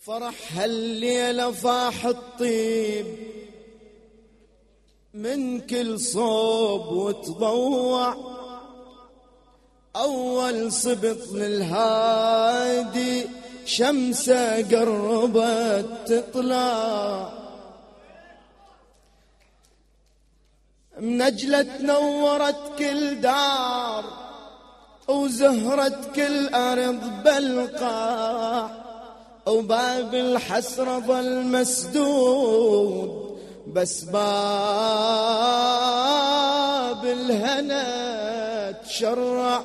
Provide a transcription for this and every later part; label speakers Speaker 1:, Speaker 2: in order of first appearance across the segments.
Speaker 1: فرح هالليلة فاح الطيب من كل صوب وتضوع. أول صبط للهادي شمسة قربت تطلع. منجلة نورت كل دار وزهرت كل أرض بالقاع وباب الحسرة ظل مسدود بس باب الهنا تشرع.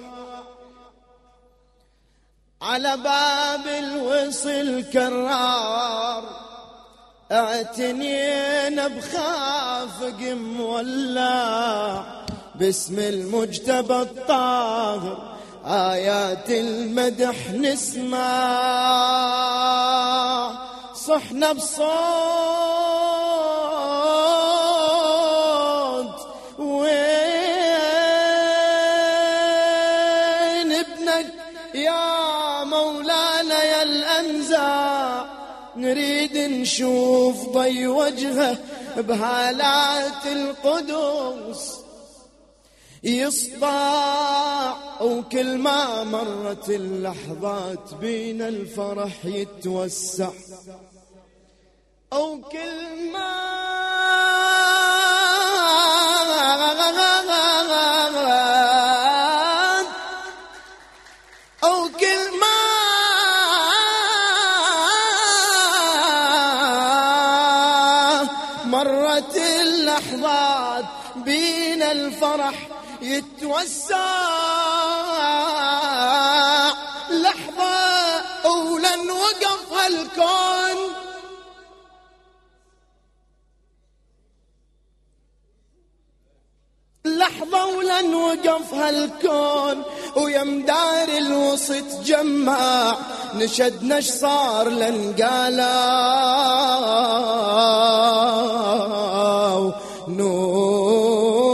Speaker 1: على باب الوصل كرار اعتنينا بخافق مولع باسم المجتبى الطاهر آيات المدح نسمع. صحنا بصوت. وين ابنك يا مولانا يا الأنزع؟ نريد نشوف ضي وجهه بهالات القدس يصدع وكل ما مرت اللحظات بين الفرح يتوسع. أو كل ما أو كل ما مرت اللحظات بين الفرح يتوسع. لحظة ولن وقف هالكون لحظة ولن وقف هالكون ويمدار الوسط جمع. نشد نش صار لن قالوا نور.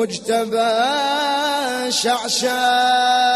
Speaker 1: المجتبى شعشع.